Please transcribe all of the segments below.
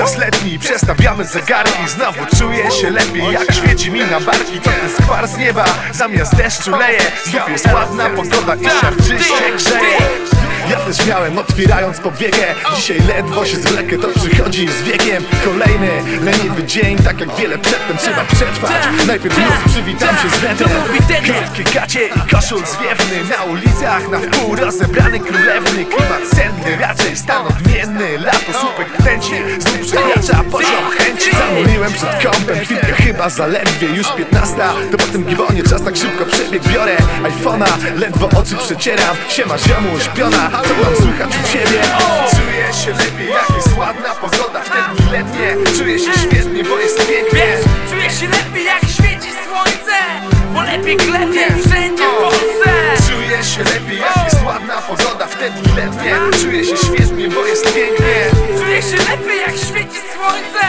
czas letni, przestawiamy zegarki Znowu czuję się lepiej, jak świeci mi na barki To ten skwar z nieba, zamiast deszczu leje Znów jest ładna pogoda i szarczyście grzeje. ja też miałem, otwierając powiekę Dzisiaj ledwo się zwlekę, to przychodzi z wiekiem. Kolejny leniwy dzień, tak jak wiele przedtem trzeba przetrwać. Najpierw już przywitam się z netem Krótkie gacie i koszul zwiewny Na ulicach na wpół rozebrany królewny. Klimat senny, raczej stan odmienny Lato słupek chęci, przed kąpem, chwilkę chyba zaledwie Już 15, to po tym gibonie czas tak szybko przebieg. Biorę iPhone'a, ledwo oczy przecieram. Siema ziomu, śpiona, co tam słychać u ciebie? Czuję się lepiej, jak jest ładna pogoda w te dni letnie. Czuję się świetnie, bo jest pięknie. Czuję się lepiej jak świeci słońce. Bo lepiej klepie wszędzie w Polsce. Czuję się lepiej, jak jest ładna pogoda w te dni letnie. Czuję się świetnie, bo jest pięknie Czuję się lepiej jak świeci słońce.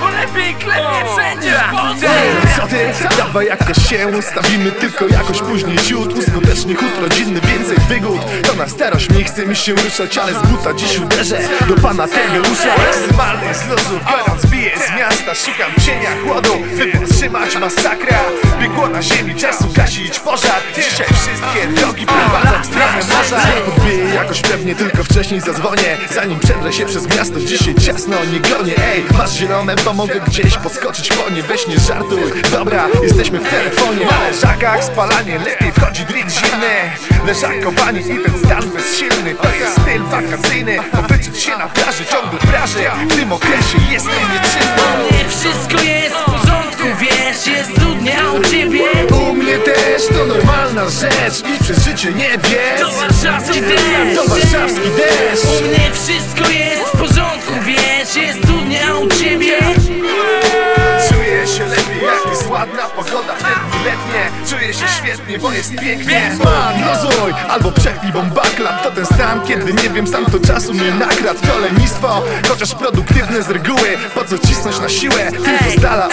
Bo lepiej klepie wszędzie w Polsce Co ty? Dawaj jakoś się ustawimy Tylko jakoś później. Ciut Uskuteczny chód rodzinny, więcej wygód. To na starość mi chce mi się ruszać Ale z buta dziś uderzę. Do pana Tegeusza Maksymalny z luzu Gorąc bije z miasta. Szukam cienia chłodu By wytrzymać masakra Biegło na ziemi czasu gasić pożar. Dzisiaj wszystkie drogi Podbiję jakoś pewnie tylko wcześniej zadzwonię. Zanim przedrę się przez miasto Dzisiaj ciasno nie gonię Ej, masz zielone, bo mogę gdzieś poskoczyć po nie. Weź nie żartuj, dobra, jesteśmy w telefonie. Na leżakach spalanie, lepiej wchodzi drink zimny. Leżakowanie i ten stan bezsilny. To jest styl wakacyjny. Pobyczyć się na plaży, ciągle praży. W tym okresie jestem nieczynny Nie wszystko jest normalna rzecz I przez życie nie wiesz. To warszawski deszcz To warszawski deszcz U mnie wszystko jest w porządku, wiesz. Jest studnia u ciebie? Czuję się lepiej, jak jest ładna pogoda. Letnie. Czuję się świetnie, bo jest pięknie. Man, luzuj, albo przepnij bombaklat. To ten stan, kiedy nie wiem, sam to czasu mnie nakradł. To lenistwo, chociaż produktywne z reguły. Po co cisnąć na siłę, tylko z dala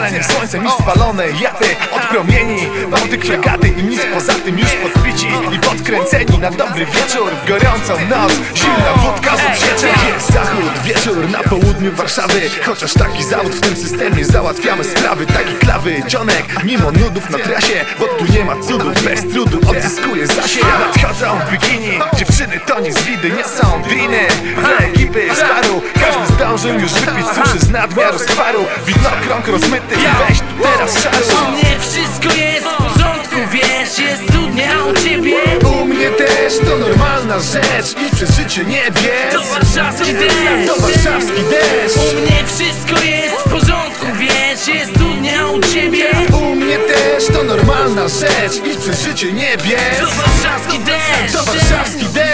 Spalenie słońcem i spalone jaty Od promieni, bałtyk fregaty I nic poza tym już podpici i podkręceni Na dobry wieczór, w gorącą noc. Zimna wódka z odsieczem Jest zachód, wieczór na południu Warszawy. Chociaż taki zawód w tym systemie Załatwiamy sprawy, taki klawy Dzionek, mimo nudów na trasie. Bo tu nie ma cudów, bez trudu Odzyskuje zasięg. Nadchodzą bikini Dziewczyny to nie z widy, nie są driny Dla ekipy z paru zdążył już wypić suszy z nadmiaru skwaru Widnokrąg rozmyty. I weź tu teraz U szaru mnie wszystko jest w porządku, wiesz Jest studnia u ciebie? U mnie też to normalna rzecz I przez życie nie wiesz To warszawski deszcz. To warszawski deszcz. U mnie wszystko jest w porządku, wiesz Jest studnia u ciebie? U mnie też to normalna rzecz I przez życie nie wiesz To warszawski deszcz. To warszawski deszcz